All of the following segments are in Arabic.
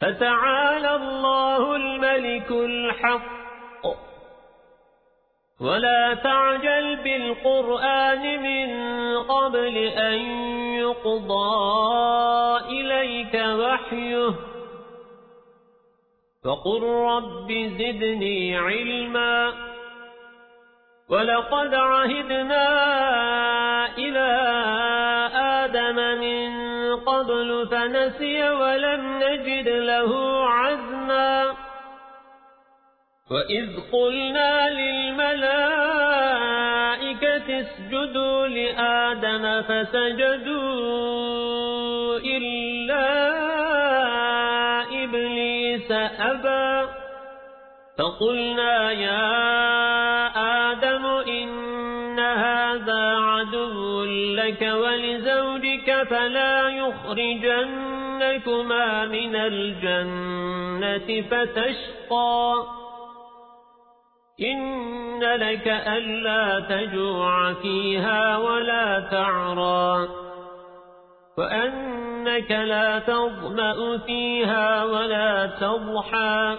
فتعالى الله الملك الحق. ولا تعجل بالقرآن من قبل أن يقضى إليك وحيه. فقل رب زدني علما. ولقد عهدنا إلى قبل فنسي ولم نجد له عزما. وإذ قلنا للملائكة اسجدوا لآدم فسجدوا إلا إبليس أبى. فقلنا يا عدو لك ولزوجك فلا يخرجنكما من الجنة فتشقى. إن لك ألا تجوع فيها ولا تعرى. وأنك لا تظمأ فيها ولا تضحى.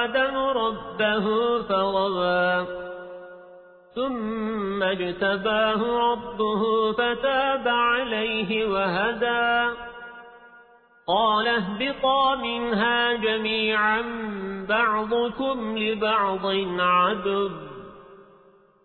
ربه فغوى ثم اجتباه ربه فتاب عليه وهدى. قال اهبطا منها جميعا بعضكم لبعض عدو.